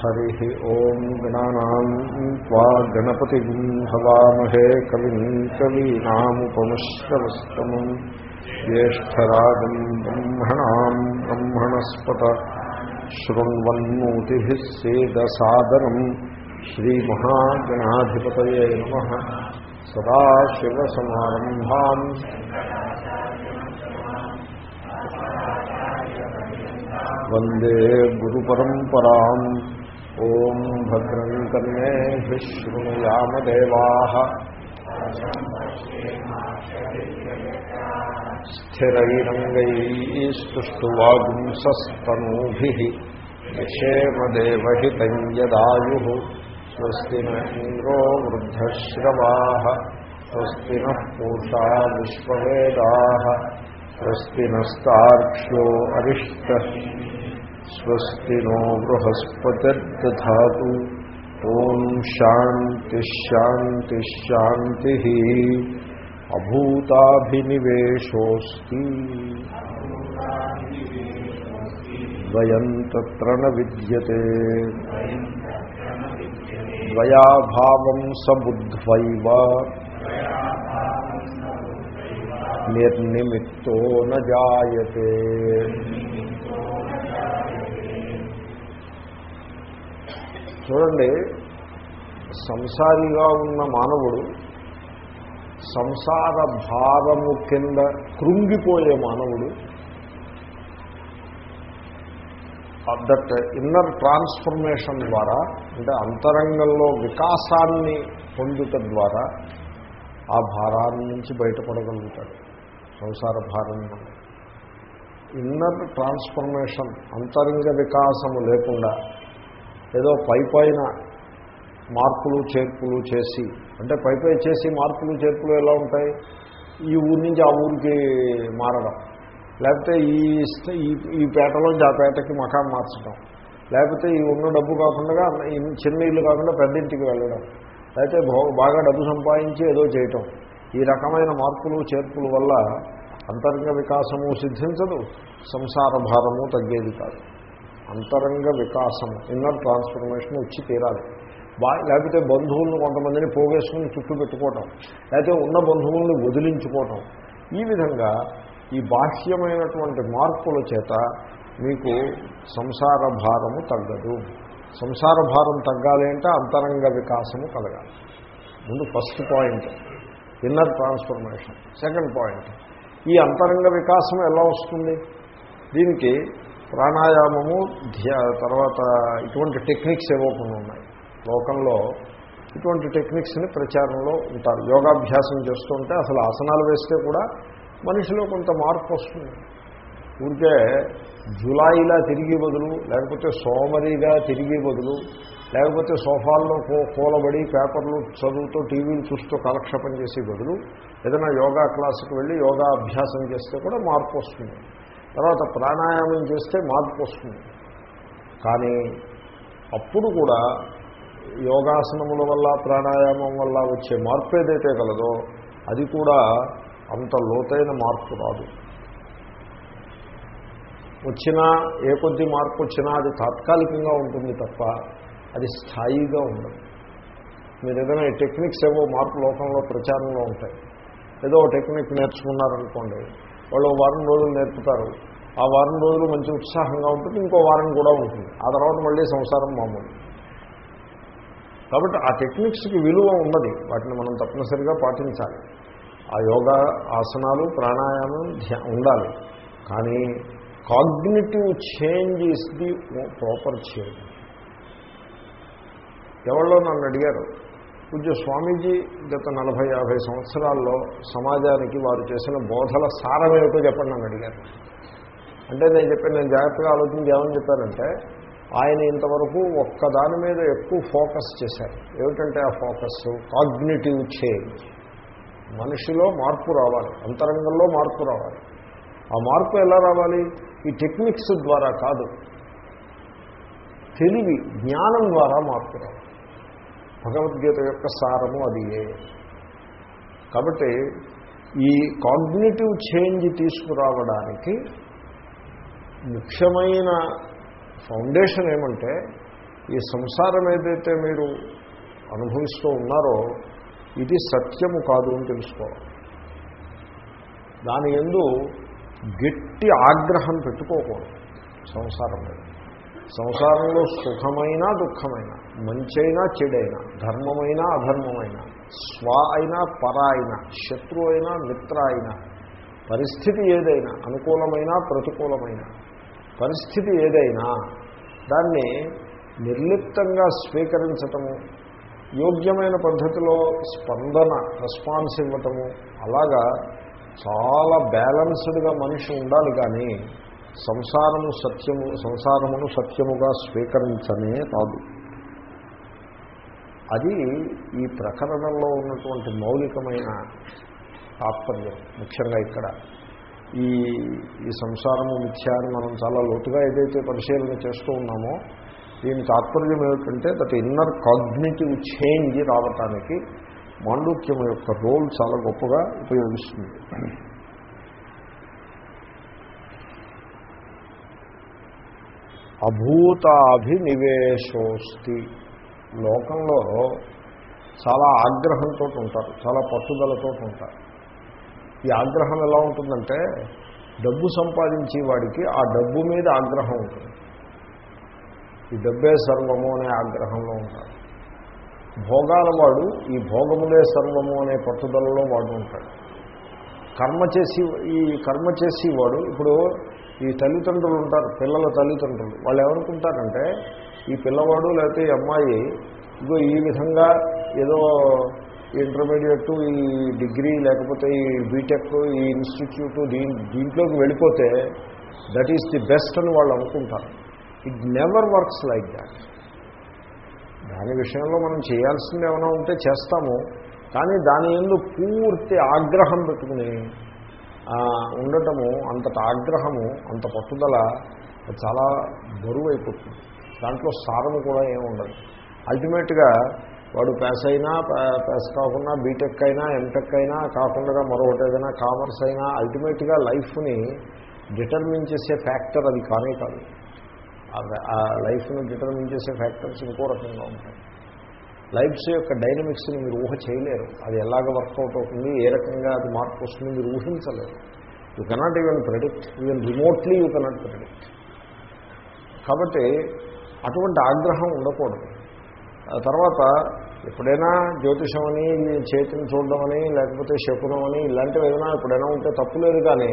हरिः ॐ गणानाम् त्वा गणपतिम् हवामहे कविम् कवीनामुपमश्रवस्तमम् ज्येष्ठराजम् ब्रह्मणाम् ब्रह्मणस्पत शृण्वन्नोतिभिः सेदसादरम् श्रीमहागणाधिपतये नमः सदाशिवसमारम्भाम् वन्दे गुरुपरम्पराम् ॐ भद्रम् कर्णेभिः शृणुयामदेवाः स्थिरैरङ्गैस्तुष्टुवागुंसस्तनूभिः यशेमदेवहितम् यदायुः स्वस्ति न इन्द्रो वृद्धश्रवाः स्वस्ति नः पूषा विश्ववेदाः स्वस्ति नस्तार्क्ष्यो अरिष्टः स्वस्ति नो बृहस्पतिर्दधातु ॐ शान्तिश्शान्तिश्शान्तिः अभूताभिनिवेशोऽस्ति द्वयम् तत्र न विद्यते द्वयाभावम् सबुद्ध्वैव నిర్నిమిత్తో నాయతే చూడండి సంసారిగా ఉన్న మానవుడు సంసార భారము కింద కృంగిపోయే మానవుడు. దట్ ఇన్నర్ ట్రాన్స్ఫర్మేషన్ ద్వారా అంటే అంతరంగంలో వికాసాన్ని పొందుట ద్వారా ఆ భారాన్ని నుంచి బయటపడగలుగుతాడు సంసార భారం ఇన్నర్ ట్రాన్స్ఫర్మేషన్ అంతరంగ వికాసము లేకుండా ఏదో పై పైన మార్పులు చేర్పులు చేసి అంటే పై పై చేసి మార్పులు చేర్పులు ఎలా ఉంటాయి? ఈ ఊరి నుంచి ఆ ఊరికి మారడం. లేకపోతే ఈ ఈ పేటలోంచి ఆ పేటకి మకాం మార్చడం. లేకపోతే ఈ ఉన్న డబ్బు కాకుండా చిన్న ఇల్లు కాకుండా పెద్ద ఇంటికి వెళ్ళడం. లేకపోతే బాగా డబ్బు సంపాదించి ఏదో చేయటం. ఈ రకమైన మార్పులు చేర్పుల వల్ల అంతరంగ వికాసము సిద్ధించదు. సంసార భారము తగ్గేది కాదు. అంతరంగ వికాసం ఇన్నర్ ట్రాన్స్ఫర్మేషన్ వచ్చి తీరాలి. బా లేకపోతే బంధువులను కొంతమందిని పోగేసుకుని చుట్టూ పెట్టుకోవటం లేకపోతే ఉన్న బంధువులను వదిలించుకోవటం. ఈ విధంగా ఈ బాహ్యమైనటువంటి మార్పుల చేత మీకు సంసార భారము తగ్గదు. సంసార భారం తగ్గాలి అంటే అంతరంగ వికాసము కలగాలి. ముందు first point inner transformation second point ఈ అంతరంగ వికాసం ఎలా వస్తుంది? దీనికి ప్రాణాయామము ధ్యా తర్వాత ఇటువంటి టెక్నిక్స్ ఏవో కొన్ని ఉన్నాయి. లోకంలో ఇటువంటి టెక్నిక్స్ని ప్రచారంలో ఉంటారు. యోగాభ్యాసం చేస్తుంటే అసలు ఆసనాలు వేస్తే కూడా మనిషిలో కొంత మార్పు వస్తుంది. ఊరికే జులాయిలా తిరిగి బదులు లేకపోతే సోమరిగా తిరిగి బదులు లేకపోతే సోఫాల్లో కూలబడి పేపర్లు చదువుతూ టీవీలు చూస్తూ కాలక్షేపం చేసే బదులు ఏదైనా యోగా క్లాసుకు వెళ్ళి యోగా అభ్యాసం చేస్తే కూడా మార్పు వస్తుంది. తర్వాత ప్రాణాయామం చేస్తే మార్పు వస్తుంది. కానీ అప్పుడు కూడా యోగాసనముల వల్ల ప్రాణాయామం వల్ల వచ్చే మార్పు ఏదైతే కలదో అది కూడా అంత లోతైన మార్పు రాదు. వచ్చినా ఏ కొద్ది మార్పు వచ్చినా అది తాత్కాలికంగా ఉంటుంది తప్ప అది స్థాయిగా ఉండదు. మీరు ఏదైనా టెక్నిక్స్ ఏవో మార్పు లోకంలో ప్రచారంలో ఉంటాయి. ఏదో టెక్నిక్ నేర్చుకున్నారనుకోండి వాళ్ళు వారం రోజులు నేర్పుతారు. ఆ వారం రోజులు మంచి ఉత్సాహంగా ఉంటుంది ఇంకో వారం కూడా ఉంటుంది. ఆ తర్వాత మళ్ళీ సంసారం మామూలు. కాబట్టి ఆ టెక్నిక్స్కి విలువ ఉన్నది. వాటిని మనం తప్పనిసరిగా పాటించాలి. ఆ యోగా ఆసనాలు ప్రాణాయామం ఉండాలి. కానీ cognitive change is the proper change. ఎవరో నన్ను అడిగారు పూజ్య స్వామీజీ గత నలభై యాభై సంవత్సరాల్లో సమాజానికి వారు చేసిన బోధల సారమేమిటో చెప్పండి నన్ను అడిగారు. అంటే నేను చెప్పాను నేను జాగ్రత్తగా ఆలోచించి ఏమని చెప్పానంటే ఆయన ఇంతవరకు ఒక్క దాని మీద ఎక్కువ ఫోకస్ చేశారు. ఏమిటంటే ఆ ఫోకస్ కాగ్నిటివ్ చేంజ్. మనిషిలో మార్పు రావాలి. అంతరంగంలో మార్పు రావాలి. ఆ మార్పు ఎలా రావాలి? ఈ టెక్నిక్స్ ద్వారా కాదు. తెలివి జ్ఞానం ద్వారా మార్పు రావాలి. భగవద్గీత యొక్క సారము అది ఏ? కాబట్టి ఈ కాగ్నిటివ్ చేంజ్ తీసుకురావడానికి ముఖ్యమైన ఫౌండేషన్ ఏమంటే ఈ సంసారం ఏదైతే మీరు అనుభవిస్తూ ఉన్నారో ఇది సత్యము కాదు అని తెలుసుకోవాలి. దాని ఎందు గట్టి ఆగ్రహం పెట్టుకోకూడదు సంసారం మీద. సంసారంలో సుఖమైన దుఃఖమైన మంచైనా చెడైనా ధర్మమైన అధర్మమైన స్వ అయినా పర అయినా శత్రు అయినా మిత్ర అయినా పరిస్థితి ఏదైనా అనుకూలమైన ప్రతికూలమైన పరిస్థితి ఏదైనా దాన్ని నిర్లిప్తంగా స్వీకరించటము యోగ్యమైన పద్ధతిలో స్పందన రెస్పాన్స్ ఇవ్వటము అలాగా చాలా బ్యాలన్స్డ్గా మనిషి ఉండాలి కానీ సంసారము సత్యము సంసారమును సత్యముగా స్వీకరించనే రాదు. అది ఈ ప్రకరణంలో ఉన్నటువంటి మౌలికమైన తాత్పర్యం ముఖ్యంగా ఇక్కడ. ఈ ఈ సంసారము మిథ్య అని మనం చాలా లోతుగా ఏదైతే పరిశీలన చేస్తూ ఉన్నామో దీని తాత్పర్యం ఏమిటంటే దట్ ఇన్నర్ కాగ్నిటివ్ చేంజ్ రావటానికి మాండూక్యం యొక్క రోల్ చాలా గొప్పగా ఉపయోగిస్తుంది. అభూతాభినివేశోస్తి. లోకంలో చాలా ఆగ్రహంతో ఉంటారు చాలా పట్టుదలతో ఉంటారు. ఈ ఆగ్రహం ఎలా ఉంటుందంటే డబ్బు సంపాదించే వాడికి ఆ డబ్బు మీద ఆగ్రహం ఉంటుంది. ఈ డబ్బే సర్వము అనే ఆగ్రహంలో ఉంటాడు. భోగాల వాడు ఈ భోగములే సర్వము అనే పట్టుదలలో వాడు ఉంటాడు. కర్మ చేసి ఈ కర్మ చేసేవాడు ఇప్పుడు ఈ తల్లిదండ్రులు ఉంటారు పిల్లల తల్లిదండ్రులు వాళ్ళు ఏమనుకుంటారంటే ఈ పిల్లవాడు లేకపోతే ఈ అమ్మాయి ఇగో ఈ విధంగా ఏదో ఇంటర్మీడియట్ ఈ డిగ్రీ లేకపోతే ఈ బీటెక్ ఈ ఇన్స్టిట్యూట్ దీని దీంట్లోకి వెళ్ళిపోతే దట్ ఈస్ ది బెస్ట్ అని వాళ్ళు అనుకుంటారు. It never works like that దాని విషయంలో మనం చేయాల్సింది ఏమైనా ఉంటే చేస్తాము. కానీ దాని ఎందు పూర్తి ఆగ్రహం పెట్టుకుని ఉండటము అంతట ఆగ్రహము అంత పట్టుదల చాలా బరువు అయిపోతుంది దాంట్లో సారము కూడా ఏముండదు. అల్టిమేట్గా వాడు పాస్ అయినా పాస్ కాకుండా బీటెక్ అయినా ఎంటెక్ అయినా కాకుండా మరొకటి ఏదైనా కామర్స్ అయినా అల్టిమేట్గా లైఫ్ని డిటర్మిన్ చేసే ఫ్యాక్టర్ అది కానే కాదు. ఆ లైఫ్ను డిటర్మిన్ చేసే ఫ్యాక్టర్స్ ఇంకో రకంగా ఉంటాయి. లైఫ్స్ యొక్క డైనమిక్స్ని మీరు ఊహ చేయలేరు. అది ఎలాగ వర్కౌట్ అవుతుంది ఏ రకంగా అది మార్పు వస్తుంది మీరు ఊహించలేరు. You cannot even predict even remotely you cannot predict కాబట్టి అటువంటి ఆగ్రహం ఉండకూడదు. తర్వాత ఎప్పుడైనా జ్యోతిషం అని చేతిని చూడడం అని లేకపోతే శకునం అని ఇలాంటివి ఏదైనా ఎప్పుడైనా ఉంటే తప్పులేదు కానీ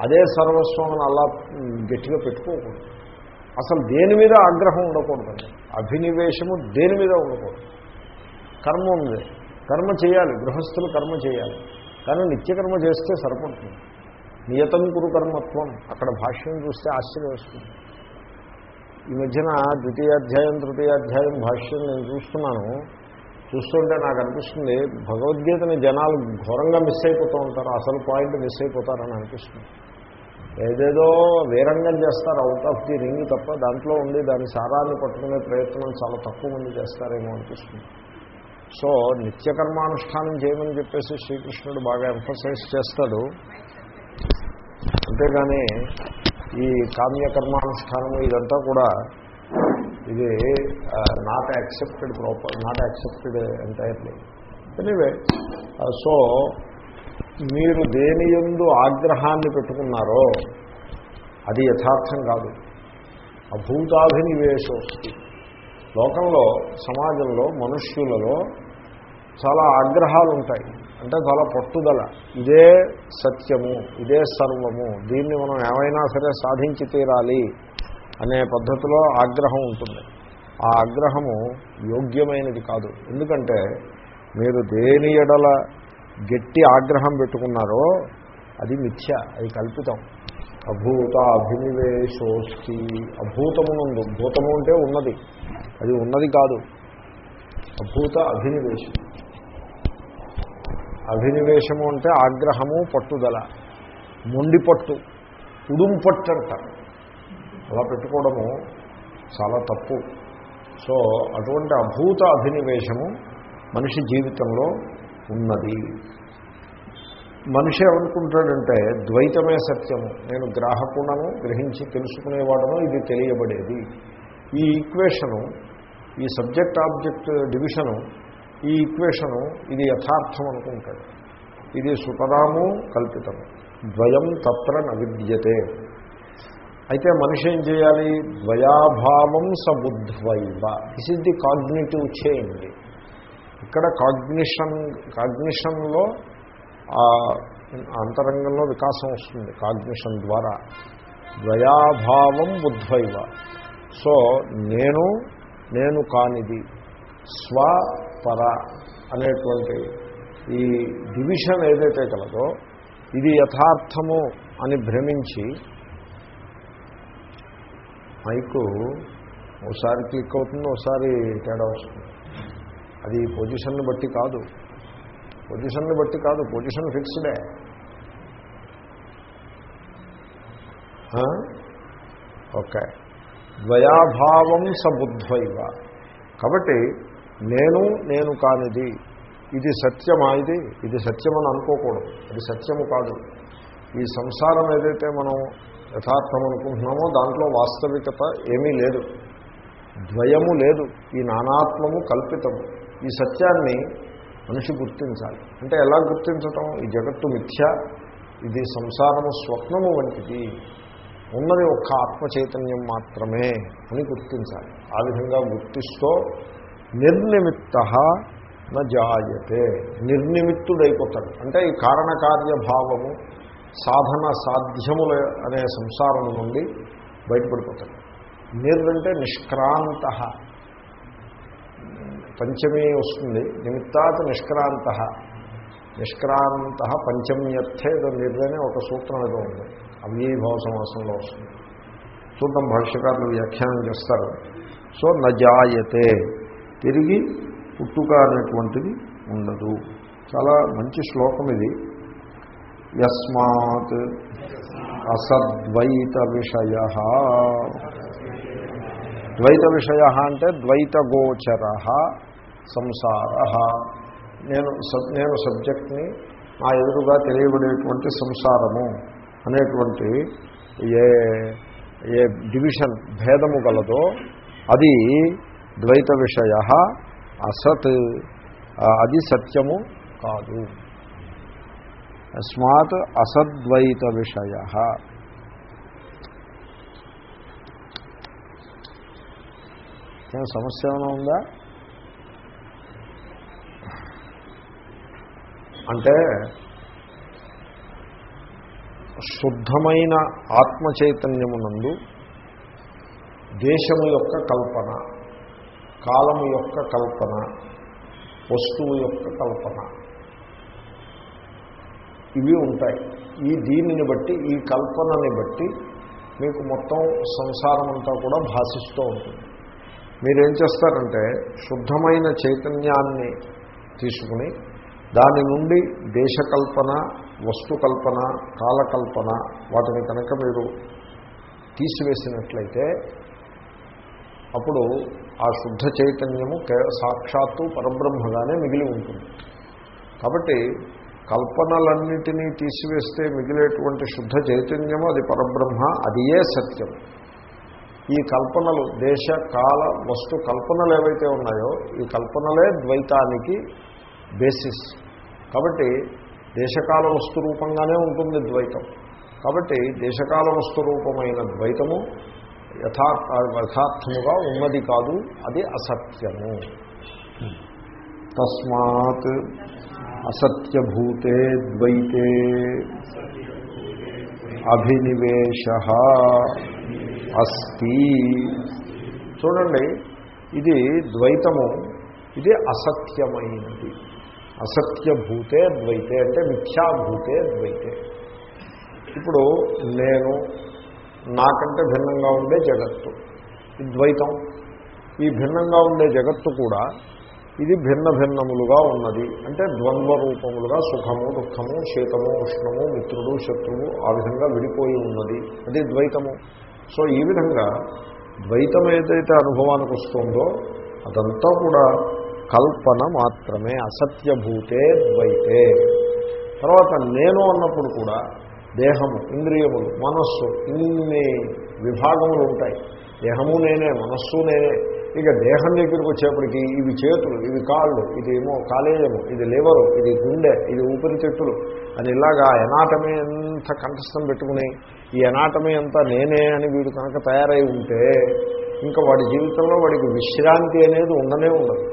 అదే సర్వస్వం అని అలా గట్టిగా పెట్టుకోకూడదు. అసలు దేని మీద ఆగ్రహం ఉండకూడదండి అభినివేశము దేని మీద ఉండకూడదు? కర్మ ఉంది. కర్మ చేయాలి. గృహస్థులు కర్మ చేయాలి. కానీ నిత్యకర్మ చేస్తే సరిపడుతుంది. నియతం కురు కర్మత్వం. అక్కడ భాష్యం చూస్తే ఆశ్చర్యం వస్తుంది ఈ మధ్యన ద్వితీయాధ్యాయం తృతీయాధ్యాయం భాష్యం నేను చూస్తున్నాను. చూస్తుంటే నాకు అనిపిస్తుంది భగవద్గీతని జనాలు ఘోరంగా మిస్ అయిపోతూ ఉంటారు అసలు పాయింట్ మిస్ అయిపోతారని అనిపిస్తుంది. ఏదేదో వీరంగం చేస్తారు అవుట్ ఆఫ్ ది రింగ్ తప్ప దాంట్లో ఉండి దాని సారాన్ని పట్టుకునే ప్రయత్నం చాలా తక్కువ మంది చేస్తారేమో అనిపిస్తుంది. సో నిత్యకర్మానుష్ఠానం చేయమని చెప్పేసి శ్రీకృష్ణుడు బాగా ఎంఫసైజ్ చేస్తాడు. అంతేగాని ఈ కామ్యకర్మానుష్ఠానము ఇదంతా కూడా ఇది not accepted proper not accepted entirely anyway so మీరు దేని ఎందు ఆగ్రహాన్ని పెట్టుకున్నారో అది యథార్థం కాదు. అభూతాభినివేశోస్తి లోకంలో సమాజంలో మనుష్యులలో చాలా ఆగ్రహాలు ఉంటాయి అంటే చాలా పట్టుదల. ఇదే సత్యము ఇదే సర్వము. దీన్ని మనం ఏమైనా సరే సాధించి తీరాలి అనే పద్ధతిలో ఆగ్రహం ఉంటుంది. ఆ ఆగ్రహము యోగ్యమైనది కాదు. ఎందుకంటే మీరు దేని ఎడల గట్టి ఆగ్రహం పెట్టుకున్నారో అది మిథ్య అది కల్పితం. అభూత అభినివేశోస్తి అభూతమునందు భూతము అంటే ఉన్నది. అది ఉన్నది కాదు. అభూత అభినివేశం అభినివేశము అంటే ఆగ్రహము పట్టుదల. మొండి పట్టు ఉడుం పట్టు అంటారు. అలా పెట్టుకోవడము చాలా తప్పు. సో అటువంటి అభూత అభినివేశము మనిషి జీవితంలో ఉన్నది. మనిషి ఏమనుకుంటాడంటే ద్వైతమే సత్యము. నేను గ్రాహకుడను గ్రహించి తెలుసుకునేవాడను ఇది తెలియబడేది. ఈ ఈక్వేషను ఈ సబ్జెక్ట్ ఆబ్జెక్ట్ డివిషను ఈ ఈక్వేషను ఇది యథార్థం అనుకుంటాడు. ఇది సుతరాము కల్పితము ద్వయం తత్ర నవిద్యతే. అయితే మనిషి ఏం చేయాలి? ద్వయాభావం సబుద్ధ్వైవ. This is the cognitive change ఇక్కడ కాగ్నిషన్ కాగ్నిషన్లో అంతరంగంలో వికాసం వస్తుంది కాగ్నిషన్ ద్వారా. ద్వయాభావం బుద్ధ్వైవ. సో నేను నేను కానిది. స్వ పర అనేటువంటి ఈ డివిజన్ ఏదైతే కలదో ఇది యథార్థము అని భ్రమించి మైకు ఒకసారి క్లిక్ అవుతుంది ఒకసారి తేడా వస్తుంది. అది పొజిషన్ని బట్టి కాదు. పొజిషన్ని బట్టి కాదు పొజిషన్ ఫిక్స్డే. ఓకే. ద్వయాభావం సబుద్ధ్వైవ కాబట్టి నేను నేను కానిది. ఇది సత్యమా ఇది? ఇది సత్యమని అనుకోకూడదు. అది సత్యము కాదు. ఈ సంసారం ఏదైతే మనం యథార్థం అనుకుంటున్నామో దాంట్లో వాస్తవికత ఏమీ లేదు. ద్వయము లేదు. ఈ నానాత్మము కల్పితము. ఈ సత్యాన్ని మనిషి గుర్తించాలి. అంటే ఎలా గుర్తించటం? ఈ జగత్తు మిథ్య. ఇది సంసారము స్వప్నము వంటిది. ఉన్నది ఒక్క ఆత్మ చైతన్యం మాత్రమే అని గుర్తించాలి. ఆ విధంగా గుర్తిస్తూ నిర్నిమిత్త జాయతే. నిర్నిమిత్తుడైపోతాడు. అంటే ఈ కారణకార్యభావము సాధన సాధ్యముల అనే సంసారం నుండి బయటపడిపోతాడు. నిర్దంటే నిష్క్రాంత. పంచమీ వస్తుంది. నిమిత్తాత్ నిష్క్రాంత. నిష్క్రాంత పంచమ్యర్థే ఏదో నిర్ణయం ఒక సూత్రం ఏదో ఉంది. అవ్యయభావ సమాసంలో వస్తుంది. చూద్దాం భాష్యకారులు వ్యాఖ్యానం చేస్తారు. సో నజాయతే తిరిగి పుట్టుక అనేటువంటిది ఉండదు. చాలా మంచి శ్లోకం ఇది. యస్మాత్ అసద్వైత విషయ ద్వైత విషయ అంటే ద్వైత గోచర సంసార. నేను సబ్ నేను సబ్జెక్ట్ని నా ఎదురుగా తెలియబడేటువంటి సంసారము అనేటువంటి ఏ ఏ డివిజన్ భేదము గలదో అది ద్వైత విషయ అసత్ అది సత్యము కాదు. అస్మాత్ అసద్వైత విషయ ఏం సమస్య ఏమైనా ఉందా? అంటే శుద్ధమైన ఆత్మ చైతన్యమునందు దేశము యొక్క కల్పన. కాలము యొక్క కల్పన వస్తువు యొక్క కల్పన. ఇవి ఉంటాయి. ఈ దీనిని బట్టి ఈ కల్పనని బట్టి మీకు మొత్తం సంసారం అంతా కూడా భాషిస్తూ ఉంటుంది. మీరేం చేస్తారంటే శుద్ధమైన చైతన్యాన్ని తీసుకుని దాని నుండి దేశకల్పన వస్తుకల్పన కాలకల్పన వాటిని కనుక మీరు తీసివేసినట్లయితే అప్పుడు ఆ శుద్ధ చైతన్యము సాక్షాత్తు పరబ్రహ్మగానే మిగిలి ఉంటుంది. కాబట్టి కల్పనలన్నిటినీ తీసివేస్తే మిగిలేటువంటి శుద్ధ చైతన్యము అది పరబ్రహ్మ అదియే సత్యం. ఈ కల్పనలు దేశ కాల వస్తు కల్పనలు ఏవైతే ఉన్నాయో ఈ కల్పనలే ద్వైతానికి బేసిస్. కాబట్టి దేశకాల వస్తు రూపంగానే ఉంటుంది ద్వైతం. కాబట్టి దేశకాల వస్తు రూపమైన ద్వైతము యథార్థ యథార్థముగా ఉన్నది కాదు అది అసత్యము. తస్మాత్ అసత్యభూతే ద్వైతే అభినివేశ అస్తి. చూడండి ఇది ద్వైతము ఇది అసత్యమైనది. అసత్యభూతే ద్వైతే అంటే మిథ్యాభూతే ద్వైతే. ఇప్పుడు నేను నాకంటే భిన్నంగా ఉండే జగత్తు. ద్వైతం. ఈ భిన్నంగా ఉండే జగత్తు కూడా ఇది భిన్న భిన్నములుగా ఉన్నది. అంటే ద్వంద్వ రూపములుగా సుఖము దుఃఖము శీతము ఉష్ణము మిత్రుడు శత్రువు ఆ విధంగా విడిపోయి ఉన్నది. అది ద్వైతము. సో ఈ విధంగా ద్వైతం ఏదైతే అనుభవానికి వస్తుందో అదంతా కూడా కల్పన మాత్రమే. అసత్యభూతే ద్వైతే. తర్వాత నేను అన్నప్పుడు కూడా దేహము ఇంద్రియములు మనస్సు ఇన్ని విభాగములు ఉంటాయి. దేహము నేనే మనస్సు నేనే. ఇక దేహం దగ్గరికి వచ్చేప్పటికి ఇవి చేతులు ఇవి కాళ్ళు ఇది ఏమో కాలేయము ఇది లివరు ఇది గుండె ఇది ఊపిరితిత్తులు అని ఇలాగా ఎనాటమీ ఎంత కంఠస్థం పెట్టుకుని ఈ ఎనాటమీ అంతా నేనే అని వీడు కనుక తయారై ఉంటే ఇంకా వాడి జీవితంలో వాడికి విశ్రాంతి అనేది ఉండనే ఉండదు.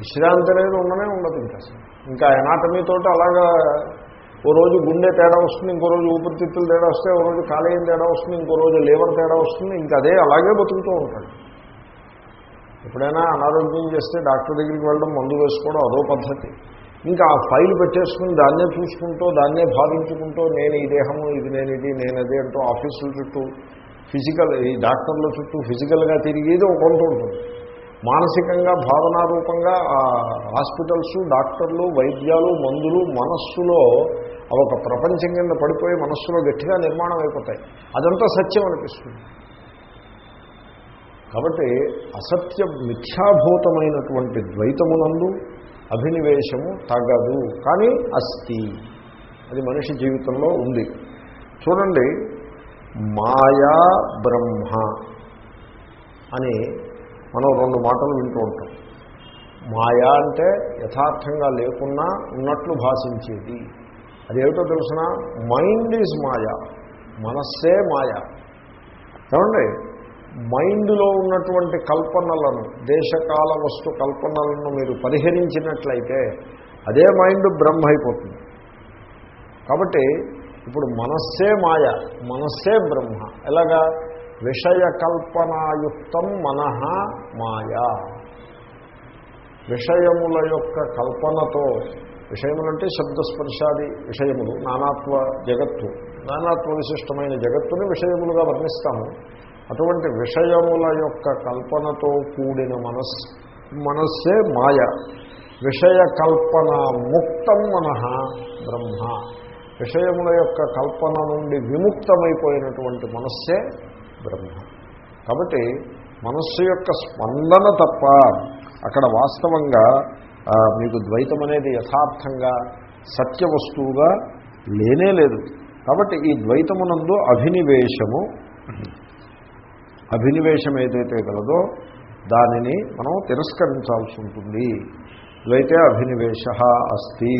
విశ్రాంతి అనేది ఉండనే ఉండదు ఇంకా ఇంకా ఎనాటమీతో అలాగా ఓ రోజు గుండె తేడా వస్తుంది ఇంకో రోజు ఊపిరితిత్తులు తేడా వస్తే ఓ రోజు కాలేయం తేడా వస్తుంది ఇంకో రోజు లేవర్ తేడా వస్తుంది ఇంకా అదే అలాగే బతుకుతూ ఉంటాడు. ఎప్పుడైనా అనారోగ్యం చేస్తే డాక్టర్ దగ్గరికి వెళ్ళడం మందు వేసుకోవడం అదో పద్ధతి. ఇంకా ఆ ఫైల్ పెట్టేసుకుని దాన్నే చూసుకుంటూ దాన్నే భావించుకుంటూ నేను ఈ దేహము ఇది నేను ఇది నేను అదే అంటూ ఆఫీసుల చుట్టూ ఫిజికల్ ఈ డాక్టర్ల చుట్టూ ఫిజికల్గా తిరిగేది ఒక కొంత ఉంటుంది. మానసికంగా భావనారూపంగా ఆ హాస్పిటల్స్ డాక్టర్లు వైద్యాలు మందులు మనస్సులో అవి ఒక ప్రపంచం కింద పడిపోయి మనస్సులో గట్టిగా నిర్మాణం అయిపోతాయి అదంతా సత్యం అనిపిస్తుంది. కాబట్టి అసత్య మిథ్యాభూతమైనటువంటి ద్వైతమునందు అభినివేశము తగదు. కానీ అస్థి అది మనిషి జీవితంలో ఉంది. చూడండి మాయా బ్రహ్మ అని మనం రెండు మాటలు వింటూ ఉంటాం. మాయా అంటే యథార్థంగా లేకున్నా ఉన్నట్లు భాషించేది. అదేమిటో తెలుసిన? Mind is maya. మనస్సే మాయా. ఏమండి? మైండ్లో ఉన్నటువంటి కల్పనలను దేశకాల వస్తు కల్పనలను మీరు పరిహరించినట్లయితే అదే మైండ్ బ్రహ్మ అయిపోతుంది. కాబట్టి ఇప్పుడు మనస్సే మాయ మనస్సే బ్రహ్మ. ఎలాగా? విషయకల్పనాయుక్తం మనః మాయా. విషయముల యొక్క కల్పనతో విషయములంటే శబ్దస్పర్శాది విషయములు నానాత్వ జగత్తు. నానాత్వ విశిష్టమైన జగత్తుని విషయములుగా వర్ణిస్తాము. అటువంటి విషయముల యొక్క కల్పనతో కూడిన మనస్ మనస్సే మాయ. విషయ కల్పన ముక్తం మనః బ్రహ్మ. విషయముల యొక్క కల్పన నుండి విముక్తమైపోయినటువంటి మనస్సే బ్రహ్మ. కాబట్టి మనస్సు యొక్క స్పందన తప్ప అక్కడ వాస్తవంగా మీకు ద్వైతం అనేది యథార్థంగా సత్య వస్తువుగా లేనే లేదు. కాబట్టి ఈ ద్వైతమునందు అభినివేశము అభినివేశం ఏదైతే కలదో దానిని మనం తిరస్కరించాల్సి ఉంటుంది. ద్వైతే అభినివేశ అస్తి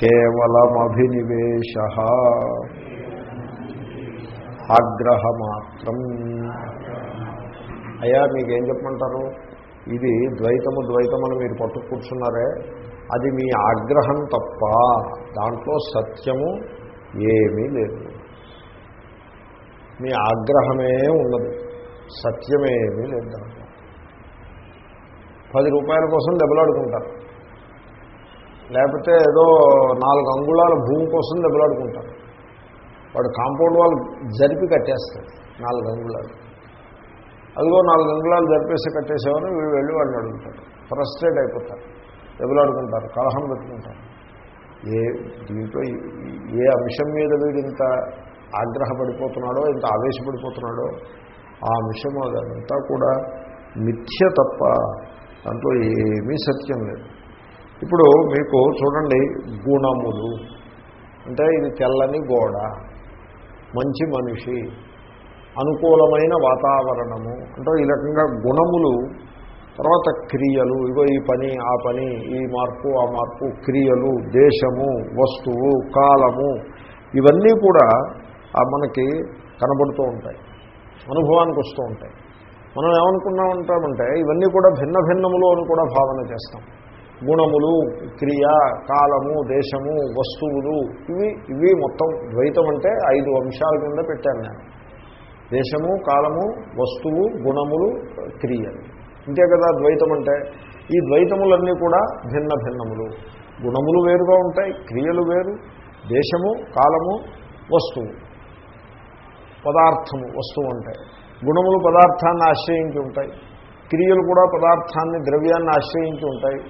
కేవలమభినివేశ. ఆగ్రహమాత్రం. అయ్యా మీకేం చెప్పమంటారు? ఇది ద్వైతము ద్వైతమని మీరు పట్టు కూర్చున్నారే. అది మీ ఆగ్రహం తప్ప దాంట్లో సత్యము ఏమీ లేదు. మీ ఆగ్రహమే ఉన్నది సత్యమేమీ లేదు దాంట్లో. పది రూపాయల కోసం దెబ్బలాడుకుంటారు. లేకపోతే ఏదో నాలుగు అంగుళాల భూమి కోసం దెబ్బలాడుకుంటారు. వాడు కాంపౌండ్ వాళ్ళు జరిపి కట్టేస్తాడు. నాలుగు అంగుళాలు. అదిగో నాలుగు అంగుళాలు జరిపేసి కట్టేసేవారు వీళ్ళు వెళ్ళి వాడిని అడుగుతారు. ఫ్రస్ట్రేట్ అయిపోతారు. దెబ్బలాడుకుంటారు. కలహం పెట్టుకుంటారు. ఏ దీంట్లో ఏ అంశం మీద వీడు ఇంత ఆగ్రహపడిపోతున్నాడో ఇంత ఆవేశపడిపోతున్నాడో ఆ అంశం అదంతా కూడా మిథ్య తప్ప దాంట్లో ఏమీ సత్యం లేదు. ఇప్పుడు మీకు చూడండి గుణములు. అంటే ఇది తెల్లని గోడ. మంచి మనిషి అనుకూలమైన వాతావరణము అంటే ఈ రకంగా గుణములు తర్వాత క్రియలు ఇగో ఈ పని ఆ పని ఈ మార్పు ఆ మార్పు క్రియలు దేశము వస్తువు కాలము ఇవన్నీ కూడా మనకి కనబడుతూ ఉంటాయి అనుభవానికి వస్తూ ఉంటాయి. మనం ఏమనుకున్నామంటామంటే ఇవన్నీ కూడా భిన్న భిన్నములు అని కూడా భావన చేస్తాం. గుణములు క్రియ కాలము దేశము వస్తువులు ఇవి ఇవి మొత్తం ద్వైతం అంటే ఐదు అంశాల కింద పెట్టాను నేను. దేశము కాలము వస్తువు గుణములు క్రియలు ఇంతే కదా ద్వైతం అంటే. ఈ ద్వైతములన్నీ కూడా భిన్న భిన్నములు. గుణములు వేరుగా ఉంటాయి క్రియలు వేరు. దేశము కాలము వస్తువు. పదార్థము వస్తువు ఉంటాయి గుణములు పదార్థాన్ని ఆశ్రయించి ఉంటాయి. క్రియలు కూడా పదార్థాన్ని ద్రవ్యాన్ని ఆశ్రయించి ఉంటాయి.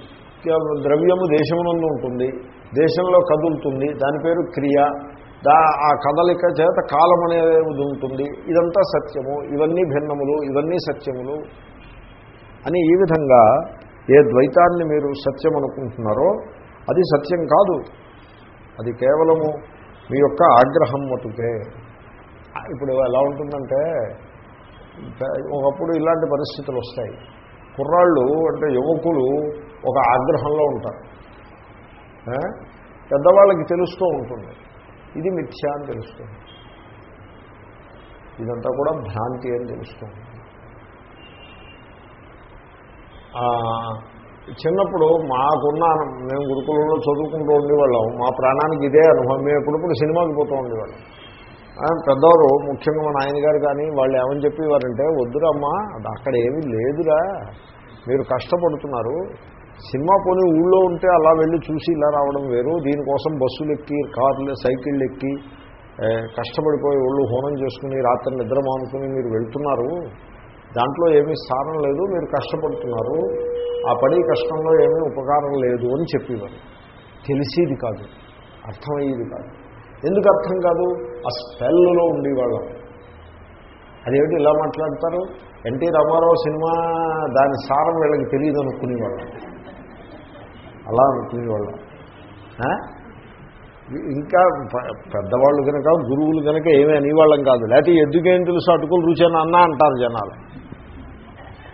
ద్రవ్యము దేశమునందు ఉంటుంది. దేశంలో కదులుతుంది. దాని పేరు క్రియ. దా ఆ కదలిక చేత కాలం అనేది ఉంటుంది. ఇదంతా సత్యము. ఇవన్నీ భిన్నములు ఇవన్నీ సత్యములు అని ఈ విధంగా ఏ ద్వైతాన్ని మీరు సత్యం అనుకుంటున్నారో అది సత్యం కాదు. అది కేవలము మీ యొక్క ఆగ్రహం మటుకే. ఇప్పుడు ఎలా ఉంటుందంటే ఒకప్పుడు ఇలాంటి పరిస్థితులు వస్తాయి. కుర్రాళ్ళు అంటే యువకులు ఒక ఆగ్రహంలో ఉంటారు. పెద్దవాళ్ళకి తెలుస్తూ ఉంటుంది. ఇది మిథ్య అని తెలుస్తుంది. ఇదంతా కూడా భ్రాంతి అని తెలుస్తుంది. చిన్నప్పుడు మాకున్న మేము గురుకులంలో చదువుకుంటూ ఉండేవాళ్ళం. మా ప్రాణానికి ఇదే అనుభవం. మేము ఎప్పుడప్పుడు సినిమాకి పోతూ ఉండేవాళ్ళం. పెద్దవారు ముఖ్యంగా మా నాయనగారు కానీ వాళ్ళు ఏమని చెప్పేవారంటే వద్దురమ్మా అది అక్కడ ఏమీ లేదురా. మీరు కష్టపడుతున్నారు. సినిమా పోనీ ఊళ్ళో ఉంటే అలా వెళ్ళి చూసి ఇలా రావడం వేరు. దీనికోసం బస్సులు ఎక్కి కార్లు సైకిళ్ళు ఎక్కి కష్టపడిపోయి ఒళ్ళు హోనం చేసుకుని రాత్రి నిద్ర మానుకుని మీరు వెళ్తున్నారు. దాంట్లో ఏమీ స్థానం లేదు మీరు కష్టపడుతున్నారు. ఆ పడి కష్టంలో ఏమీ ఉపకారం లేదు అని చెప్పేవారు. తెలిసేది కాదు. అర్థమయ్యేది కాదు. ఎందుకు అర్థం కాదు? ఆ స్పెల్లో ఉండేవాళ్ళం. అదేమిటి ఇలా మాట్లాడతారు? ఎన్టీ రామారావు సినిమా దాని సారం వీళ్ళకి తెలియదు అనుకునేవాళ్ళం అలా అనుకునేవాళ్ళం. ఇంకా పెద్దవాళ్ళు కనుక గురువులు కనుక ఏమీ అనేవాళ్ళం కాదు. లేకపోతే ఎద్దుకేం తెలుసు అటుకులు రుచేనా అన్న అంటారు జనాలు.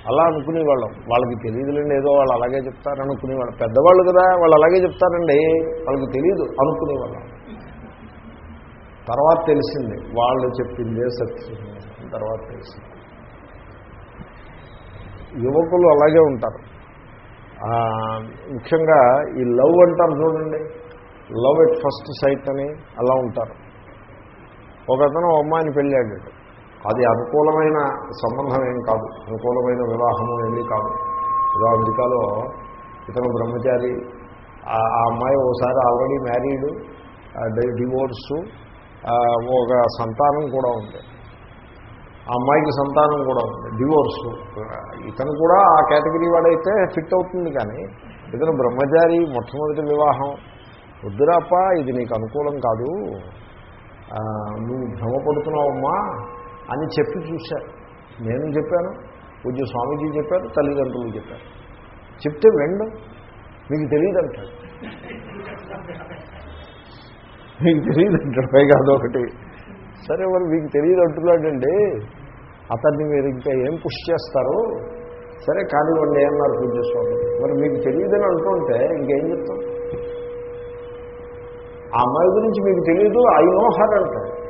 అలా అనుకునేవాళ్ళం. వాళ్ళకి తెలియదులేండి ఏదో వాళ్ళు అలాగే చెప్తారనుకునేవాళ్ళం పెద్దవాళ్ళు కదా వాళ్ళు అలాగే చెప్తారండి. వాళ్ళకి తెలియదు అనుకునేవాళ్ళం. తర్వాత తెలిసింది వాళ్ళు చెప్పిందే సత్యం. తర్వాత తెలిసింది. యువకులు అలాగే ఉంటారు. ముఖ్యంగా ఈ లవ్ అంటారు చూడండి. లవ్ ఎట్ ఫస్ట్ సైట్ అని అలా ఉంటారు. ఒక అతను అమ్మాయిని పెళ్ళాడు. అది అనుకూలమైన సంబంధం ఏం కాదు. అనుకూలమైన వివాహము ఏమీ కాదు. ఏదో అమెరికాలో ఇతను బ్రహ్మచారి. ఆ ఆ అమ్మాయి ఓసారి ఆల్రెడీ మ్యారీడ్ డివోర్సు ఒక సంతానం కూడా ఉంది. ఆ అమ్మాయికి సంతానం కూడా ఉంది. డివోర్స్ ఇతను కూడా ఆ కేటగిరీ వాడైతే ఫిట్ అవుతుంది కానీ ఇతను బ్రహ్మచారి మొట్టమొదటి వివాహం. వద్దురాప ఇది నీకు అనుకూలం కాదు. ఆ, నువ్వు భ్రమపడుతున్నావమ్మా అని చెప్పి చూశారు. నేను చెప్పాను పూజ్య స్వామీజీ చెప్పారు తల్లిదండ్రులు చెప్పారు. చెప్తే వెండు మీకు తెలియదంటాడు మీకు తెలియదంటాడు పైగా అదొకటి. సరే మరి మీకు తెలియదు అంటున్నాడండి. అతన్ని మీరు ఇంకా ఏం పుష్ చేస్తారు? సరే కానివ్వండి అన్నారు పూజ్యస్వామి మరి మీకు తెలియదని అంటుంటే ఇంకేం చెప్తాం? ఆ అమ్మాయి గురించి మీకు తెలియదు ఐ నో హర్ అంటారు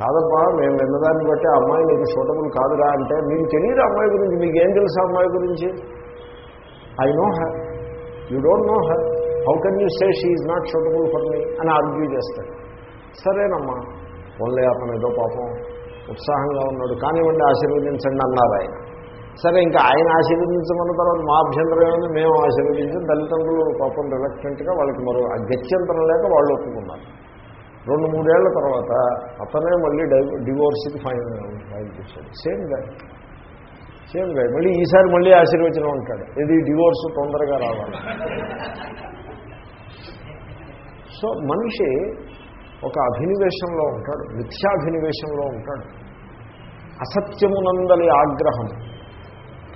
కాదమ్మా మేము విన్నదాన్ని బట్టి ఆ అమ్మాయి మీకు సూటబుల్ కాదురా అంటే మీకు తెలియదు అమ్మాయి గురించి మీకు ఏం తెలుసు అమ్మాయి గురించి? I know her. You don't know her. How can you say she is not suitable for me? అని ఆర్గ్యూ చేస్తాడు. సరేనమ్మా. ఓన్లీ అతను ఏదో పాపం ఉత్సాహంగా ఉన్నాడు. కానివ్వండి ఆశీర్వదించండి అన్నారు ఆయన. సరే ఇంకా ఆయన ఆశీర్వదించమన్న తర్వాత మా అభ్యంతరం ఏమైంది? మేము ఆశీర్వదించి తల్లిదండ్రులు పాపం రిలక్టెంట్గా వాళ్ళకి మరో గత్యంతరం లేక వాళ్ళు ఒప్పుకున్నారు. రెండు మూడేళ్ళ తర్వాత అతనే మళ్ళీ డై డివోర్స్కి ఫైన్ ఫైల్ చేశాడు. సేమ్గా సేమ్గా మళ్ళీ ఈసారి మళ్ళీ ఆశీర్వచనం ఉంటాడు ఇది డివోర్స్ తొందరగా రావాలి. సో మనిషి ఒక అభినివేశంలో ఉంటాడు మిథ్యాభినివేశంలో ఉంటాడు. అసత్యమునందలి ఆగ్రహం.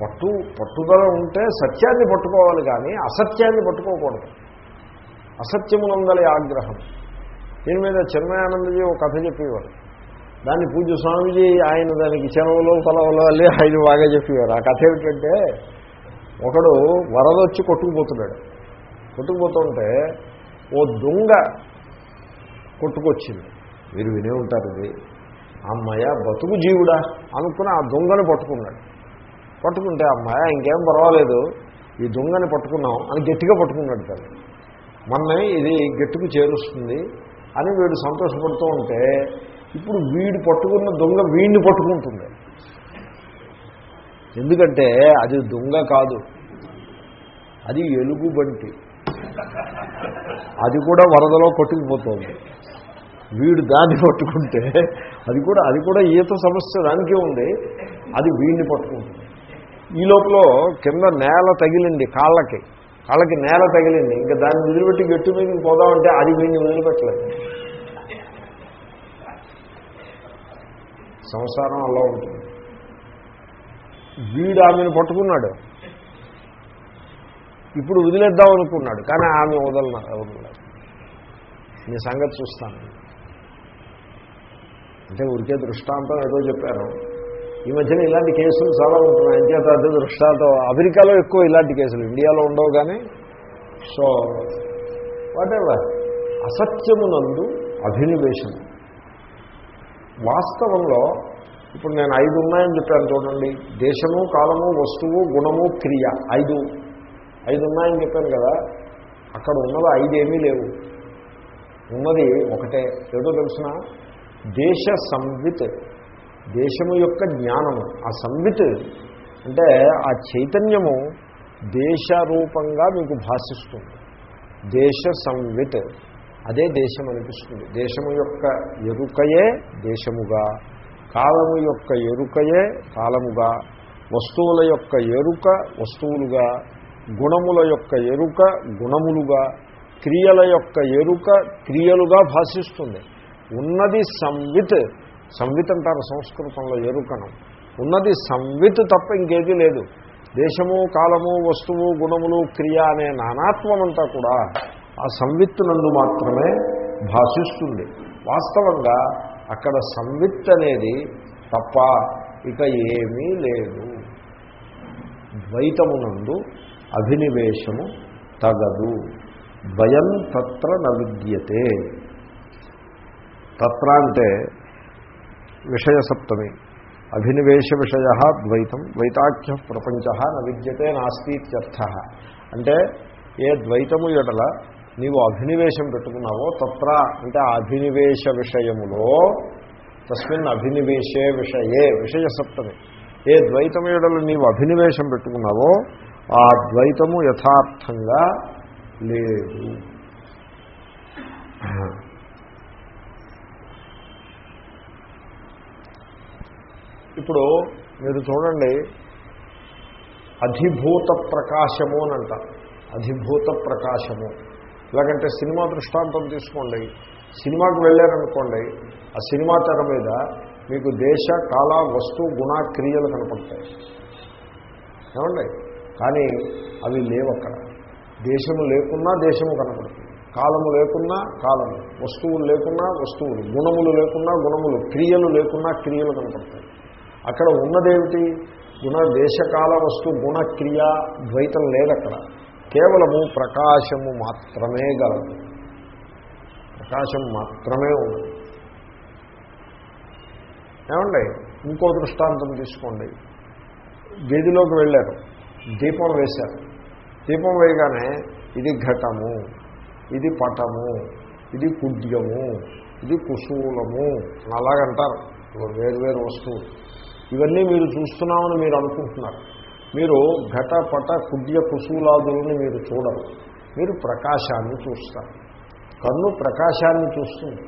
పట్టు పట్టుదల ఉంటే సత్యాన్ని పట్టుకోవాలి కానీ అసత్యాన్ని పట్టుకోకూడదు. అసత్యమునందలి ఆగ్రహం. దీని మీద చిన్మయానందజీ ఒక కథ చెప్పేవారు. దాన్ని పూజ స్వామీజీ ఆయన దానికి చెలవలో పొలవలో అల్లి ఆయన బాగా చెప్పేవారు. ఆ కథ ఏమిటంటే ఒకడు వరదొచ్చి కొట్టుకుపోతున్నాడు. కొట్టుకుపోతుంటే ఓ దొంగ కొట్టుకొచ్చింది. మీరు వినే ఉంటారు ఇది. అమ్మాయ బతుకు జీవుడా అనుకుని ఆ దొంగని పట్టుకున్నాడు. పట్టుకుంటే అమ్మాయ ఇంకేం పర్వాలేదు. ఈ దొంగని పట్టుకున్నాం అని గట్టిగా పట్టుకున్నాడు తను. మొన్న ఇది గట్టుకు చేరుస్తుంది అని వీడు సంతోషపడుతూ ఉంటే ఇప్పుడు వీడు పట్టుకున్న దొంగ వీడిని పట్టుకుంటుంది. ఎందుకంటే అది దొంగ కాదు. అది ఎలుగుబంటి. అది కూడా వరదలో కొట్టుకుపోతుంది. వీడు దాన్ని పట్టుకుంటే అది కూడా అది కూడా ఈత సమస్య దానికే ఉంది. అది వీడిని పట్టుకుంటుంది. ఈ లోపల కింద నేల తగిలింది కాళ్ళకి. కాళ్ళకి నేల తగిలింది. ఇంకా దాన్ని వదిలిపెట్టి గట్టి మీదకి పోదామంటే అది వీడిని వదిలిపెట్టలేదు. సంసారం అలా ఉంటుంది. వీడు ఆమెను పట్టుకున్నాడు. ఇప్పుడు వదిలేద్దాం అనుకున్నాడు. కానీ ఆమె వదలన వదలలేదు. నీ సంగతి చూస్తాను. అంటే ఊరికే దృష్టాంతం ఏదో చెప్పాను ఈ మధ్యన ఇలాంటి కేసులు చాలా ఉంటున్నాయి. అంచేత అదే దృష్టాంతం. అమెరికాలో ఎక్కువ ఇలాంటి కేసులు. ఇండియాలో ఉండవు కానీ సో వాటెవర్ అసత్యమునందు అభినివేశం వాస్తవంలో ఇప్పుడు నేను ఐదు ఉన్నాయని చెప్పాను చూడండి. దేశము కాలము వస్తువు గుణము క్రియ. ఐదు. ఐదు ఉన్నాయని చెప్పాను కదా. అక్కడ ఉన్నది ఐదేమీ లేవు. ఉన్నది ఒకటే. ఏదో తెలిసిన? దేశ సంవిత్ దేశము యొక్క జ్ఞానము. ఆ సంవిత్ అంటే ఆ చైతన్యము దేశరూపంగా మీకు భాషిస్తుంది. దేశ సంవిత్ అదే దేశం అనిపిస్తుంది. దేశము యొక్క ఎరుకయే దేశముగా కాలము యొక్క ఎరుకయే కాలముగా వస్తువుల యొక్క ఎరుక వస్తువులుగా గుణముల యొక్క ఎరుక గుణములుగా క్రియల యొక్క ఎరుక క్రియలుగా భాషిస్తుంది. ఉన్నది సంవిత్. సంవిత్ అంటారు సంస్కృతంలో ఎరుకణం ఉన్నది సంవిత్ తప్ప ఇంకేదీ లేదు. దేశము కాలము వస్తువు గుణములు క్రియ అనే నానాత్వమంతా కూడా ఆ సంవిత్తునందు మాత్రమే భాషిస్తుంది. వాస్తవంగా అక్కడ సంవిత్ అనేది తప్ప ఇక ఏమీ లేదు. ద్వైతమునందు అభినివేశము తగదు. ద్వయం తత్ర నవిద్యతే తత్ర అంటే విషయ సప్తమి అభినివేశ విషయ ద్వైతం ద్వైతాఖ్య ప్రపంచ నవిద్యతే నాస్తిత్యర్థ అంటే ఏ ద్వైతము ఎడల నీవు అభినివేశం పెట్టుకున్నావో తత్ర అంటే ఆ అభినివేశ విషయములో తస్మిన్ అభినివేశే విషయే విషయ సప్తమి ఏ ద్వైతము ఎడల నీవు అభినివేశం పెట్టుకున్నావో ఆ ద్వైతము యథార్థంగా లేదు. ఇప్పుడు మీరు చూడండి అధిభూత ప్రకాశము అని అంటారు అధిభూత ప్రకాశము. ఎలాగంటే సినిమా దృష్టాంతం తీసుకోండి. సినిమాకి వెళ్ళారనుకోండి ఆ సినిమా తెర మీద మీకు దేశ కాల వస్తు గుణ క్రియలు కనపడతాయి. ఏమండి? కానీ అవి లేవు అక్కడ. దేశము లేకున్నా దేశము కనపడుతుంది. కాలము లేకున్నా కాలము. వస్తువులు లేకున్నా వస్తువులు. గుణములు లేకున్నా గుణములు. క్రియలు లేకున్నా క్రియలు కనపడతాయి. అక్కడ ఉన్నదేమిటి? గుణ దేశకాల వస్తు గుణ ద్వైతం ద్వైతం లేదక్కడ. కేవలము ప్రకాశము మాత్రమే గలదు. ప్రకాశం మాత్రమే ఉంది. ఏమండి? ఇంకో దృష్టాంతం తీసుకోండి. గదిలోకి వెళ్ళారు. దీపం వేశారు. దీపం వేయగానే ఇది ఘటము ఇది పటము ఇది కుడ్యము ఇది కుశూలము అలాగంటారు వేరు వస్తువులు. ఇవన్నీ మీరు చూస్తున్నామని మీరు అనుకుంటున్నారు. మీరు ఘట పట కుడ్య కుశూలాదులని మీరు చూడరు. మీరు ప్రకాశాన్ని చూస్తారు. కన్ను ప్రకాశాన్ని చూస్తుంది.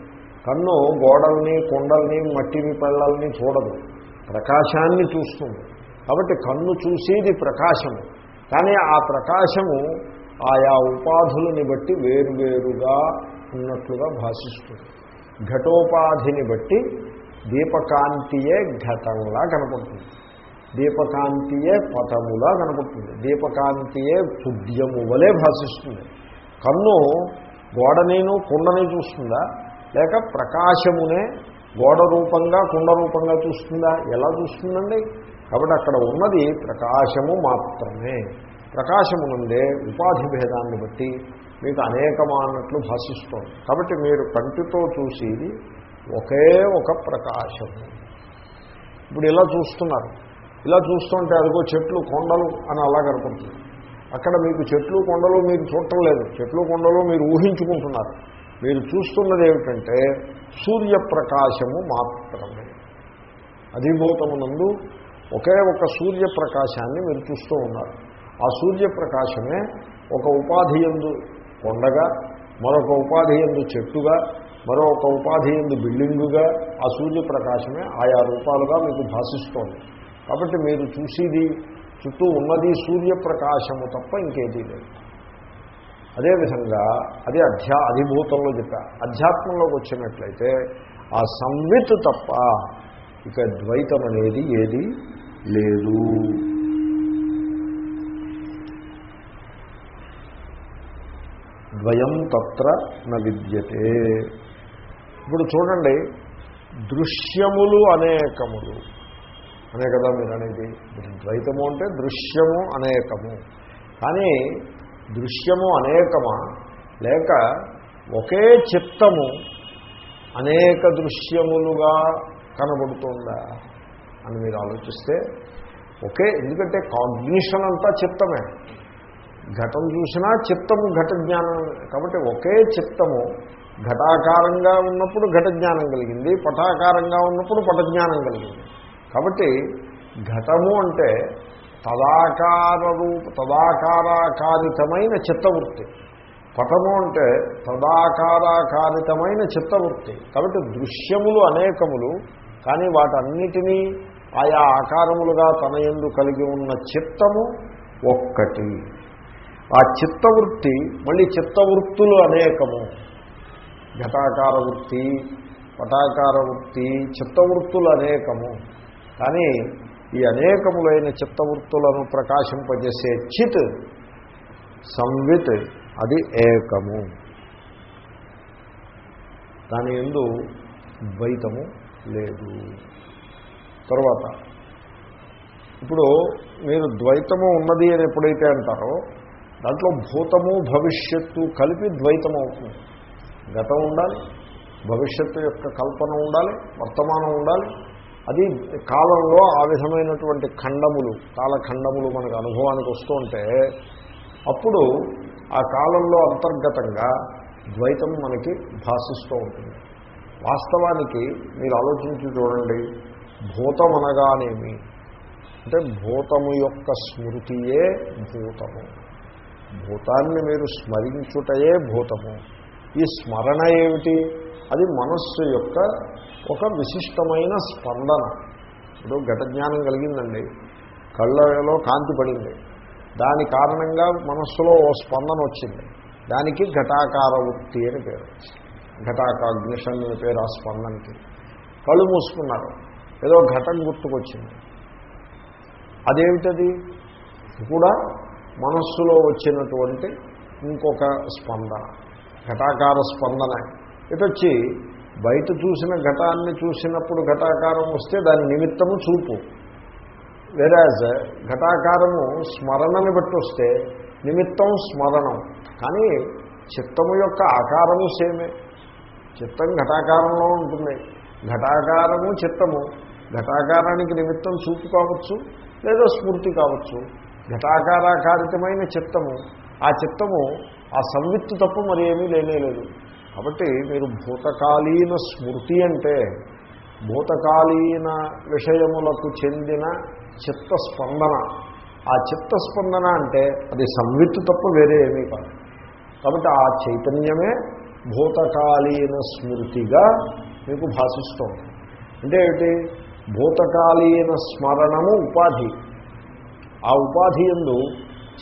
కన్ను గోడల్ని కొండల్ని మట్టిని పళ్ళల్ని చూడదు. ప్రకాశాన్ని చూస్తుంది. కాబట్టి కన్ను చూసేది ప్రకాశము. కానీ ఆ ప్రకాశము ఆయా ఉపాధులని బట్టి వేరువేరుగా ఉన్నట్లుగా భాషిస్తుంది. ఘటోపాధిని బట్టి దీపకాంతియే ఘటంలా కనపడుతుంది. దీపకాంతియే పటములా కనపడుతుంది. దీపకాంతియే పుద్యము వలె భాషిస్తుంది. కన్ను గోడనేను కుండని చూస్తుందా? లేక ప్రకాశమునే గోడ రూపంగా కుండ రూపంగా చూస్తుందా? ఎలా చూస్తుందండి? కాబట్టి అక్కడ ఉన్నది ప్రకాశము మాత్రమే. ప్రకాశమునందే ఉపాధి భేదాన్ని బట్టి మీకు అనేకమానట్లు భాషిస్తోంది. కాబట్టి మీరు కంటితో చూసేది ఒకే ఒక ప్రకాశం. ఇప్పుడు ఇలా చూస్తున్నారు. ఇలా చూస్తుంటే అదిగో చెట్లు కొండలు అని అలా కనపడుతుంది. అక్కడ మీకు చెట్లు కొండలు మీరు చూడటం లేదు. చెట్లు కొండలు మీరు ఊహించుకుంటున్నారు. మీరు చూస్తున్నది ఏమిటంటే సూర్యప్రకాశము మాత్రమే. అధిభూతమునందు ఒకే ఒక సూర్యప్రకాశాన్ని మీరు చూస్తూ ఉన్నారు. ఆ సూర్యప్రకాశమే ఒక ఉపాధి ఎందు కొండగా మరొక ఉపాధి ఎందు చెట్టుగా మరొక ఉపాధి ఎందు బిల్డింగుగా ఆ సూర్యప్రకాశమే ఆయా రూపాలుగా మీకు భాషిస్తోంది. కాబట్టి మీరు చూసేది చుట్టూ ఉన్నది సూర్యప్రకాశము తప్ప ఇంకేదీ లేదు. అదేవిధంగా అది అధ్యా అధిభూతంలో చెప్పా అధ్యాత్మంలోకి వచ్చినట్లయితే ఆ సంవిత్ తప్ప ఇక ద్వైతం అనేది ఏది లేదు. ద్వయం తత్ర న విద్యతే. ఇప్పుడు చూడండి దృశ్యములు అనేకములు. అనే కదా మీరు అనేది. ద్వైతము అంటే దృశ్యము అనేకము. కానీ దృశ్యము అనేకమా? లేక ఒకే చిత్తము అనేక దృశ్యములుగా కనబడుతుందా అని మీరు ఆలోచిస్తే ఒకే ఎందుకంటే కాగ్నిషన్ అంతా చిత్తమే. ఘటం చూసినా చిత్తము ఘట జ్ఞానం కాబట్టి ఒకే చిత్తము ఘటాకారంగా ఉన్నప్పుడు ఘట జ్ఞానం కలిగింది పటాకారంగా ఉన్నప్పుడు పటజ్ఞానం కలిగింది. కాబట్టి ఘటము అంటే తదాకార రూప తదాకారాకారితమైన చిత్తవృత్తి. పటము అంటే తదాకారాకారితమైన చిత్తవృత్తి. కాబట్టి దృశ్యములు అనేకములు కానీ వాటన్నిటినీ ఆయా ఆకారములుగా తన ఎందు కలిగి ఉన్న చిత్తము ఒక్కటి. ఆ చిత్తవృత్తి మళ్ళీ చిత్తవృత్తులు అనేకము. ఘటాకార వృత్తి పటాకార వృత్తి చిత్తవృత్తులు అనేకము. కానీ ఈ అనేకములైన చిత్తవృత్తులను ప్రకాశింపజేసే చిత్ సంవిత్ అది ఏకము. దాని ఎందు ద్వైతము లేదు. తర్వాత ఇప్పుడు మీరు ద్వైతము ఉన్నది అని ఎప్పుడైతే అంటారో దాంట్లో భూతము భవిష్యత్తు కలిపి ద్వైతం అవుతుంది గతం ఉండాలి భవిష్యత్తు యొక్క కల్పన ఉండాలి వర్తమానం ఉండాలి. అది కాలంలో ఆ విధమైనటువంటి ఖండములు కాలఖండములు మనకు అనుభవానికి వస్తుంటే అప్పుడు ఆ కాలంలో అంతర్గతంగా ద్వైతం మనకి భాషిస్తూ ఉంటుంది. వాస్తవానికి మీరు ఆలోచించి చూడండి భూతం అనగానేమి? అంటే భూతము యొక్క స్మృతియే భూతము. భూతాన్ని మీరు స్మరించుటయే భూతము. ఈ స్మరణ ఏమిటి? అది మనస్సు యొక్క ఒక విశిష్టమైన స్పందన. ఇప్పుడు ఘట జ్ఞానం కలిగిందండి. కళ్ళలో కాంతి పడింది. దాని కారణంగా మనస్సులో ఓ స్పందన వచ్చింది. దానికి ఘటాకార వృత్తి అని పేరు. ఘటాకాగ్నిషన్ అని పేరు ఆ స్పందనకి. కళ్ళు మూసుకున్నారు. ఏదో ఘటం గుర్తుకొచ్చింది. అదేమిటది? కూడా మనస్సులో వచ్చినటువంటి ఇంకొక స్పందన. ఘటాకార స్పందన ఇటొచ్చి బయట చూసిన ఘటాన్ని చూసినప్పుడు ఘటాకారం వస్తే దాని నిమిత్తము చూపు. వెరాజ్ ఘటాకారము స్మరణని బట్టి వస్తే నిమిత్తం స్మరణం. కానీ చిత్తము యొక్క ఆకారము సేమే. చిత్తం ఘటాకారంలో ఉంటుంది. ఘటాకారము చిత్తము. ఘటాకారానికి నిమిత్తం చూపు కావచ్చు లేదా స్మృతి కావచ్చు. ఘటాకారాకారితమైన చిత్తము. ఆ చిత్తము ఆ సంవిత్తు తప్ప మరి ఏమీ లేనేలేదు కాబట్టి మీరు భూతకాలీన స్మృతి అంటే భూతకాలీన విషయములకు చెందిన చిత్తస్పందన. ఆ చిత్తస్పందన అంటే అది సంవిత్తు తప్ప వేరే ఏమీ కాదు. కాబట్టి ఆ చైతన్యమే భూతకాలీన స్మృతిగా మీకు భాషిస్తోంది. అంటే ఏమిటి? భూతకాలీన స్మరణము ఉపాధి. ఆ ఉపాధి ఎందు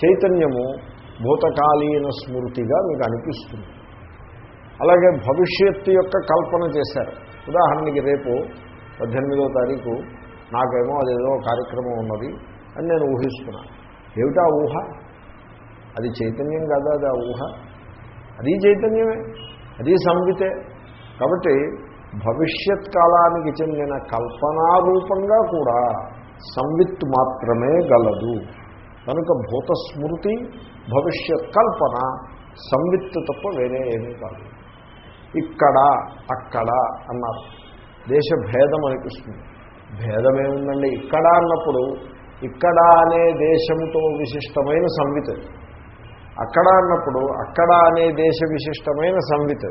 చైతన్యము భూతకాలీన స్మృతిగా మీకు అనిపిస్తుంది. అలాగే భవిష్యత్తు యొక్క కల్పన చేశారు. ఉదాహరణకి రేపు పద్దెనిమిదో తారీఖు నాకేమో అదేదో కార్యక్రమం ఉన్నది అని నేను ఊహిస్తున్నాను ఏమిటా ఊహ? అది చైతన్యం కాదా? అది ఆ ఊహ? అది చైతన్యమే. అది సంవితే. కాబట్టి భవిష్యత్ కాలానికి చెందిన కల్పనారూపంగా కూడా సంవిత్ మాత్రమే గలదు. కనుక భూత స్మృతి భవిష్యత్ కల్పన సంవిత్తు తప్ప వేరే ఏమీ కాదు. ఇక్కడ అక్కడ అన్నారు. దేశ భేదం అనిపిస్తుంది. భేదమేముందండి? ఇక్కడ అన్నప్పుడు ఇక్కడ అనే దేశంతో విశిష్టమైన సంవిత. అక్కడ అన్నప్పుడు అక్కడ అనే దేశ విశిష్టమైన సంవిత.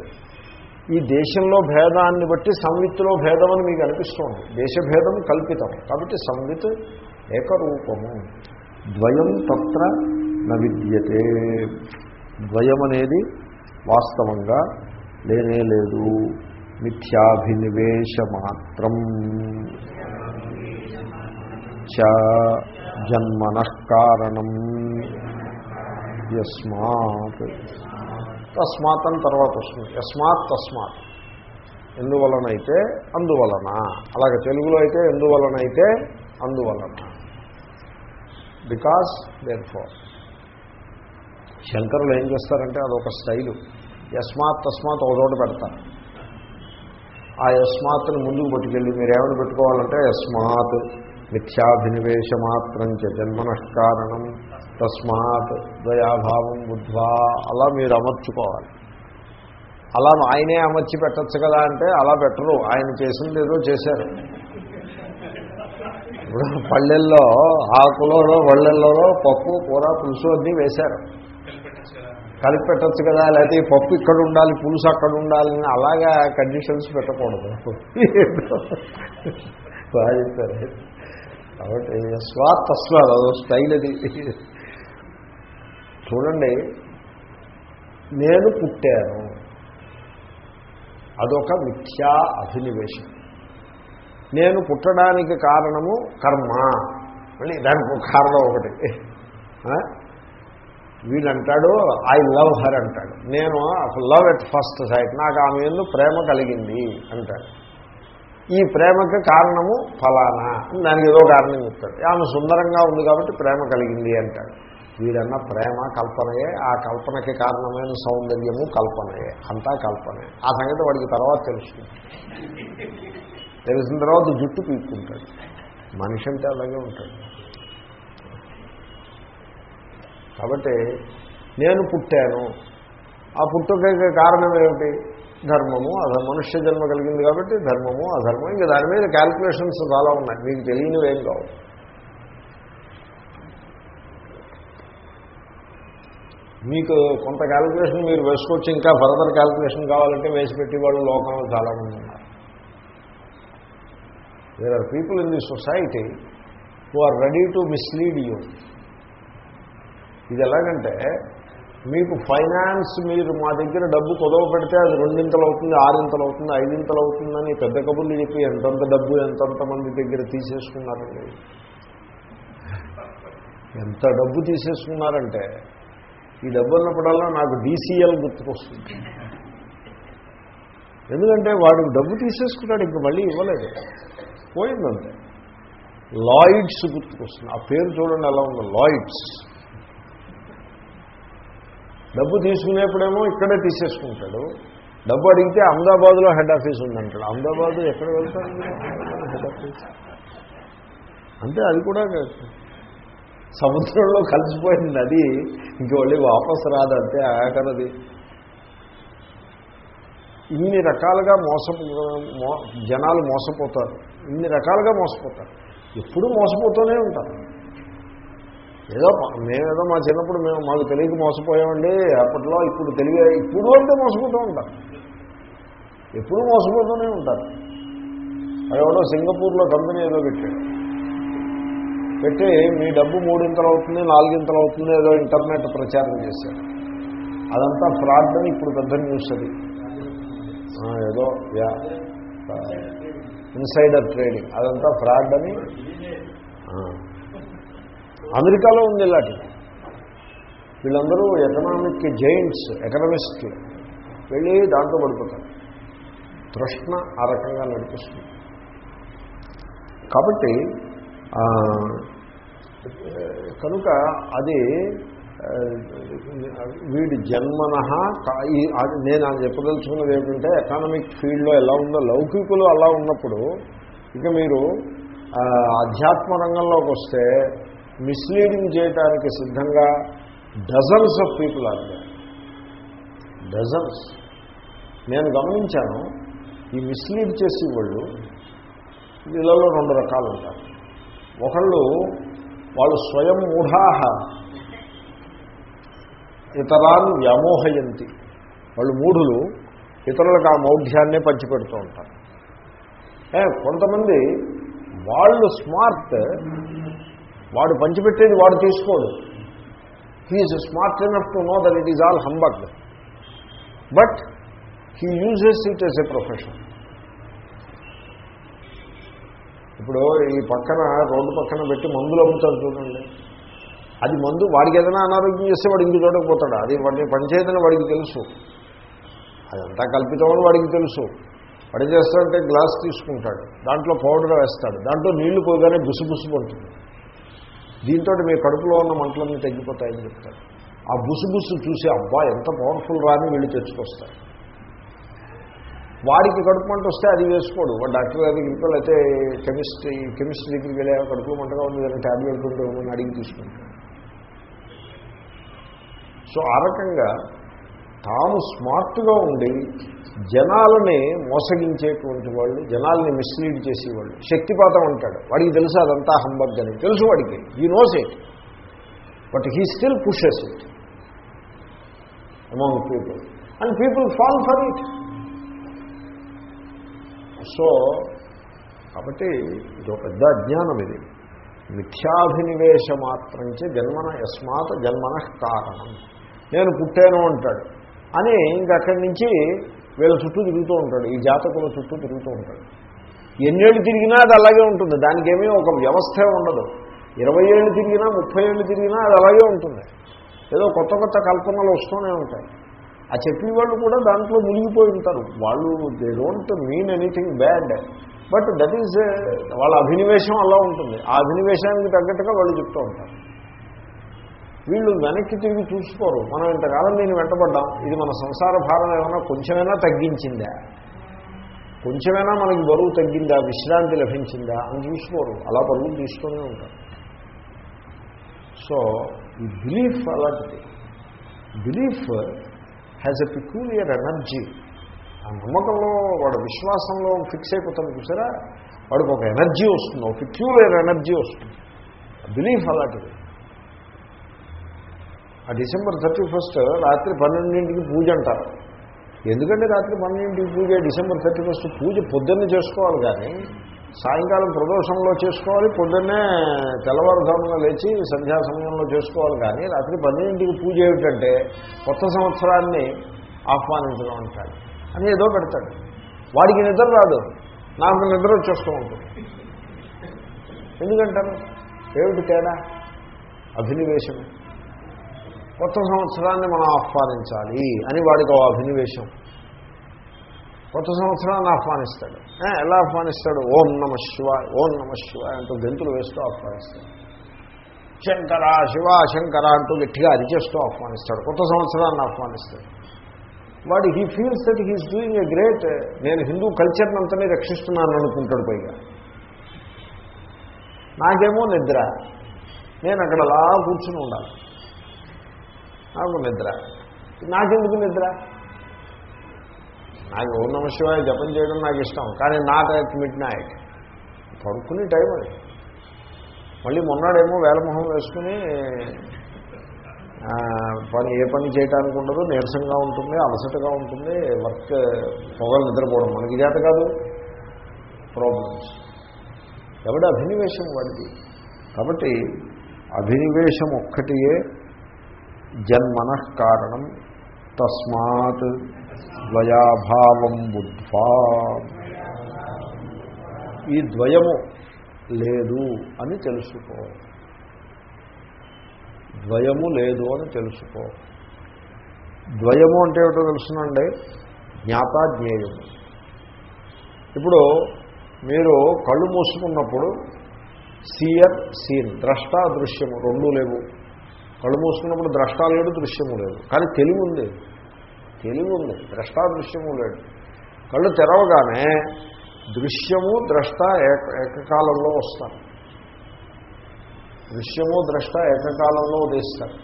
ఈ దేశంలో భేదాన్ని బట్టి సంవిత్తులో భేదం అని మీకు అనిపిస్తోంది. దేశభేదం కల్పితం. కాబట్టి సంవిత్ ఏకరూపము. ద్వయం తత్ర న విద్యతే. ద్వయం అనేది వాస్తవంగా లేనే లేదు. మిథ్యాభినివేశ మాత్రం చ జన్మన కారణం. యస్మాత్. తస్మాత్ అని తర్వాత వస్తుంది. యస్మాత్ తస్మాత్. ఎందువలనైతే అందువలన. అలాగే తెలుగులో అయితే ఎందువలనైతే అందువలన. బికాస్ దేర్ ఫోర్ శంకరులు ఏం చేస్తారంటే అదొక స్టైలు. యస్మాత్ తస్మాత్ ఒక చోట పెడతారు. ఆ యస్మాత్ని ముందుకు పట్టుకెళ్ళి మీరు ఏమైనా పెట్టుకోవాలంటే యస్మాత్ మిథ్యాభినివేశమాత్రం చ జన్మనఃకారణం తస్మాత్ దయాభావం బుద్ధ్వా అలా మీరు అమర్చుకోవాలి. అలా ఆయనే అమర్చి పెట్టచ్చు కదా అంటే అలా పెట్టరు. ఆయన చేసింది ఏదో చేశారు. ఇప్పుడు పల్లెల్లో ఆకులలో పళ్ళెల్లో పప్పు కూర పులుసు అన్నీ వేశారు. కలిపి పెట్టచ్చు కదా లేకపోతే ఈ పప్పు ఇక్కడ ఉండాలి పులుసు అక్కడ ఉండాలని అలాగా కండిషన్స్ పెట్టకూడదు. బాగా చెప్పారు కాబట్టి స్వాత్ తస్వాత్ అదో స్టైల్ అది. చూడండి నేను పుట్టాను. అదొక మిథ్యా అభినివేశం నేను పుట్టడానికి కారణము కర్మ. మళ్ళీ దానికి ఒక కారణం ఒకటి. వీడంటాడు ఐ లవ్ హర్ అంటాడు. నేను లవ్ ఎట్ ఫస్ట్ సైట్ నాకు ఆమె ఎందు ప్రేమ కలిగింది అంటాడు. ఈ ప్రేమకి కారణము ఫలానా దానికి ఏదో కారణం చెప్తాడు. ఆమె సుందరంగా ఉంది కాబట్టి ప్రేమ కలిగింది అంటాడు. వీడన్న ప్రేమ కల్పనయే ఆ కల్పనకి కారణమైన సౌందర్యము కల్పనయే అంతా కల్పనే. ఆ సంగతి వాడికి తర్వాత తెలుస్తుంది. తెలిసిన తర్వాత జుట్టు పీక్కుంటాడు. మనిషి అంటే అలాగే ఉంటాడు. కాబట్టి నేను పుట్టాను. ఆ పుట్టుకకి కారణం ఏమిటి? ధర్మము అధర్మ మనుష్య జన్మ కలిగింది కాబట్టి ధర్మము అధర్మం. ఇంకా దాని మీద క్యాల్కులేషన్స్ చాలా ఉన్నాయి. మీకు తెలియనివి ఏం కావు. మీకు కొంత క్యాల్కులేషన్ మీరు వేసుకోవచ్చు. ఇంకా ఫర్దర్ క్యాల్కులేషన్ కావాలంటే వేసి పెట్టి వాళ్ళు లోకంలో చాలామంది ఉన్నారు. There are people in the society who are ready to mislead you ఇది ఎలాగంటే మీకు ఫైనాన్స్ మీరు మా దగ్గర డబ్బు కుదవ పెడితే అది రెండింతలు అవుతుంది ఆరింతలు అవుతుంది ఐదింతలు అవుతుందని పెద్ద కబుర్లు చెప్పి ఎంతంత డబ్బు ఎంతంత మంది దగ్గర తీసేసుకున్నారండి. ఎంత డబ్బు తీసేసుకున్నారంటే ఈ డబ్బు ఉన్నప్పుడల్లా నాకు డీసీఎల్ గుర్తుకొస్తుంది. ఎందుకంటే వాడు డబ్బు తీసేసుకున్నాడు ఇంక మళ్ళీ ఇవ్వలేదు. పోయిందంటే లాయిడ్స్ గుర్తుకొస్తుంది. ఆ పేరు చూడండి ఎలా ఉంది. లాయిడ్స్. డబ్బు తీసుకునేప్పుడేమో ఇక్కడే తీసేసుకుంటాడు. డబ్బు అడిగితే అహ్మదాబాద్లో హెడ్ ఆఫీస్ ఉందంటాడు. అహ్మదాబాద్ ఎక్కడ వెళ్తాడు? హెడ్ ఆఫీస్ అంటే అది కూడా సముద్రంలో కలిసిపోయింది నది ఇంక వాపసు రాదు అంతే ఆకరది ఇన్ని రకాలుగా మోస జనాలు మోసపోతారు. ఇన్ని రకాలుగా మోసపోతారు. ఎప్పుడూ మోసపోతూనే ఉంటారు. ఏదో మేమేదో మా చిన్నప్పుడు మేము మాకు తెలియక మోసపోయామండి. అప్పట్లో ఇప్పుడు తెలియ ఇప్పుడు అంటే మోసపోతూ ఉంటారు ఎప్పుడు మోసపోతూనే ఉంటారు. ఎవడో సింగపూర్లో కంపెనీ ఏదో పెట్టాడు పెట్టి మీ డబ్బు మూడింతలు అవుతుంది నాలుగింతలు అవుతుంది ఏదో ఇంటర్నెట్ ప్రచారం చేశారు. అదంతా ఫ్రాడ్ అని ఇప్పుడు పెద్ద న్యూస్ అది. ఏదో యా. Insider trading. అదంతా ఫ్రాడ్ అని అమెరికాలో ఉంది ఇలాంటిది. వీళ్ళందరూ ఎకనామిక్ జైంట్స్ ఎకనమిస్ట్ వెళ్ళి దాంట్లో పడిపోతారు. తృష్ణ ఆ రకంగా నడిపిస్తుంది. కాబట్టి కనుక అది వీడి జన్మన నేను అది చెప్పదలుచుకున్నది ఏమిటంటే ఎకనామిక్ ఫీల్డ్లో ఎలా ఉందో లౌకికులు అలా ఉన్నప్పుడు ఇక మీరు ఆధ్యాత్మ అధ్యాత్మ రంగంలోకి వస్తే మిస్లీడింగ్ చేయడానికి సిద్ధంగా dozens of people are dozens నేను గమనించాను ఈ మిస్లీడ్ చేసే వాళ్ళు వీళ్ళలో రెండు రకాలు ఉంటారు. ఒకళ్ళు వాళ్ళు స్వయం మూఢాహ ఇతరాన్ని వ్యామోహయంతి. వాళ్ళు మూఢులు ఇతరులకు ఆ మౌఢ్యాన్నే పంచిపెడుతూ ఉంటారు. కొంతమంది వాళ్ళు స్మార్ట్ వాడు పంచిపెట్టేది వాడు తీసుకోడు. He's smart enough to know that it is all humbug but he uses it as a profession ఇప్పుడు ఈ పక్కన రోడ్డు పక్కన పెట్టి మందులు అమ్ముతారు చూడండి. అది మందు వాడికి ఏదైనా అనారోగ్యం చేస్తే వాడు ఇంటి చోటకు పోతాడు? అది వాడిని పనిచేయదని వాడికి తెలుసు. అదంతా కల్పితమని వాడికి తెలుసు. వాడు ఏం చేస్తాడంటే గ్లాస్ తీసుకుంటాడు. దాంట్లో పౌడర్ వేస్తాడు. దాంట్లో నీళ్ళు పోగానే బుసుబుసు పడుతుంది. దీంతో మీ కడుపులో ఉన్న మంటలన్నీ తగ్గిపోతాయని చెప్తారు. ఆ బుసుబుసు చూసి అబ్బా ఎంత పవర్ఫుల్ రాని వీళ్ళు తెచ్చుకొస్తారు. వాడికి కడుపు మంట వస్తే అది వేసుకోడు. వాడు డాక్టర్ గారి దగ్గరికి అయితే కెమిస్ట్రీ కెమిస్ట్రీ దగ్గరికి వెళ్ళే కడుపు మంటగా ఉంది కానీ ట్యాబ్లెట్ ఉంటే అడిగి తీసుకుంటాడు. సో ఆ రకంగా తాము స్మార్ట్గా ఉండి జనాలని మోసగించేటువంటి వాళ్ళు జనాల్ని మిస్లీడ్ చేసేవాళ్ళు. శక్తిపాతం అంటాడు. వాడికి తెలుసు అదంతా హంబగ్ అని. తెలుసు వాడికి. He knows it but he still pushes it among people and people fall for it so కాబట్టి ఇది పెద్ద అజ్ఞానం ఇది. మిథ్యాభినివేశ మాత్రంచే జన్మన యస్మాత్ జన్మన కారణం. నేను పుట్టాను అంటాడు. అని ఇంకక్కడి నుంచి వీళ్ళ చుట్టూ తిరుగుతూ ఉంటాడు. ఈ జాతకుల చుట్టూ తిరుగుతూ ఉంటాడు. ఎన్నేళ్ళు తిరిగినా అది అలాగే ఉంటుంది. దానికి ఏమీ ఒక వ్యవస్థ ఉండదు. ఇరవై ఏళ్ళు తిరిగినా ముప్పై ఏళ్ళు తిరిగినా అది అలాగే ఉంటుంది. ఏదో కొత్త కొత్త కల్పనలు వస్తూనే ఉంటాయి. ఆ చెప్పేవాళ్ళు కూడా దాంట్లో మునిగిపోయి ఉంటారు. వాళ్ళు they don't mean anything bad but that is వాళ్ళ అభినివేశం అలా ఉంటుంది. ఆ అభినివేశానికి తగ్గట్టుగా వాళ్ళు చెప్తూ ఉంటారు. వీళ్ళు వెనక్కి తిరిగి చూసుకోరు. మనం ఇంతకాలం దీన్ని వెంటబడ్డాం. ఇది మన సంసార భారం ఏమైనా కొంచెమైనా తగ్గించిందా? కొంచెమైనా మనకి బరువు తగ్గిందా? విశ్రాంతి లభించిందా? అని చూసుకోరు. అలా బరువులు తీసుకొని ఉంటారు. సో ఈ బిలీఫ్ అలాంటిది. Belief has a peculiar energy ఆ నమ్మకంలో వాడు విశ్వాసంలో ఫిక్స్ అయిపోతాను చూసారా? వాడికి ఒక ఎనర్జీ వస్తుంది. ఒక పిక్యూలియర్ ఎనర్జీ వస్తుంది. బిలీఫ్ అలాంటిది. ఆ డిసెంబర్ థర్టీ ఫస్ట్ రాత్రి పన్నెండింటికి పూజ అంటారు. ఎందుకంటే రాత్రి పన్నెండింటికి పూజ డిసెంబర్ థర్టీ ఫస్ట్ పూజ పొద్దున్నే చేసుకోవాలి కానీ సాయంకాలం ప్రదోషంలో చేసుకోవాలి పొద్దున్నే తెల్లవారుజామున లేచి సంధ్యా సమయంలో చేసుకోవాలి కానీ రాత్రి పన్నెండింటికి పూజ ఏమిటంటే కొత్త సంవత్సరాన్ని ఆహ్వానించడం అంటాడు అని ఏదో పెడతాడు. వాడికి నిద్ర రాదు. నాకు నిద్ర వచ్చేస్తూ ఉంటుంది. ఎందుకంటారు? ఏమిటి తేడా? అభినివేశం. కొత్త సంవత్సరాన్ని మనం ఆహ్వానించాలి అని వాడికి ఓ అభినివేశం. కొత్త సంవత్సరాన్ని ఆహ్వానిస్తాడు. ఎలా ఆహ్వానిస్తాడు? ఓం నమ శివాయ్ ఓం నమ శివాయ్ అంటూ గెంతులు వేస్తూ ఆహ్వానిస్తాడు. శంకర శివ శంకర అంటూ గట్టిగా అరిచేస్తూ ఆహ్వానిస్తాడు. కొత్త సంవత్సరాన్ని ఆహ్వానిస్తాడు. వాడు he feels that he's doing a great నేను హిందూ కల్చర్ని అంతనే రక్షిస్తున్నాను అనుకుంటాడు పైగా. నాకేమో నిద్ర. నేను అక్కడ అలా కూర్చుని ఉండాలి. నాకు నిద్ర. నాకెందుకు నిద్ర? నాకు ఓం నమ శివాయ జపం చేయడం నాకు ఇష్టం కానీ నాట్ అట్ మిడ్ నైట్. పడుకునే టైం అది. మళ్ళీ మొన్నాడేమో వేలమొహం వేసుకుని పని ఏ పని చేయడానికి ఉండదు నీరసంగా ఉంటుంది అలసటగా ఉంటుంది వర్క్ పొగలు నిద్రపోవడం. మనకి చేత కాదు. ప్రాబ్లమ్స్ ఎవడి అభినివేశం వాడిది. కాబట్టి అభినివేశం ఒక్కటియే జన్మన కారణం తస్మాత్ ద్వయాభావం బుద్ధ్వా. ఈ ద్వయము లేదు అని తెలుసుకో. ద్వయము లేదు అని తెలుసుకో. ద్వయము అంటే ఏమిటో తెలుసునండి? జ్ఞాత జ్ఞేయము ఇప్పుడు మీరు కళ్ళు మూసుకున్నప్పుడు సీయర్ సీన్ ద్రష్ట దృశ్యము రెండూ లేవు. కళ్ళు మూసుకున్నప్పుడు ద్రష్టా లేడు దృశ్యము లేదు. కానీ తెలివి ఉంది తెలివి ఉంది ద్రష్ట దృశ్యము లేడు కళ్ళు తెరవగానే దృశ్యము ద్రష్ట ఏక ఏకకాలంలో వస్తారు. దృశ్యము ద్రష్ట ఏకకాలంలో ఉదయిస్తారు.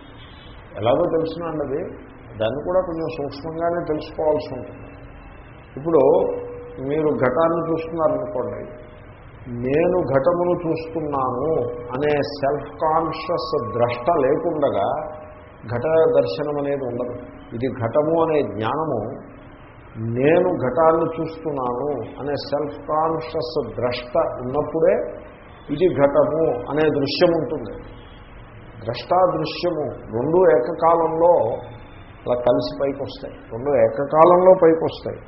ఎలాగో తెలుసునండి దాన్ని కూడా కొంచెం సూక్ష్మంగానే తెలుసుకోవాల్సి ఉంటుంది. ఇప్పుడు మీరు ఘటాన్ని చూస్తున్నారనుకోండి నేను ఘటమును చూస్తున్నాను అనే సెల్ఫ్ కాన్షియస్ ద్రష్ట లేకుండగా ఘట దర్శనం అనేది ఉండదు. ఇది ఘటము అనే జ్ఞానము. నేను ఘటాన్ని చూస్తున్నాను అనే సెల్ఫ్ కాన్షియస్ ద్రష్ట ఉన్నప్పుడే ఇది ఘటము అనే దృశ్యం ఉంటుంది. ద్రష్టాదృశ్యము రెండు ఏకకాలంలో అలా కలిసి పైకి వస్తాయి. రెండు ఏకకాలంలో పైకి వస్తాయి.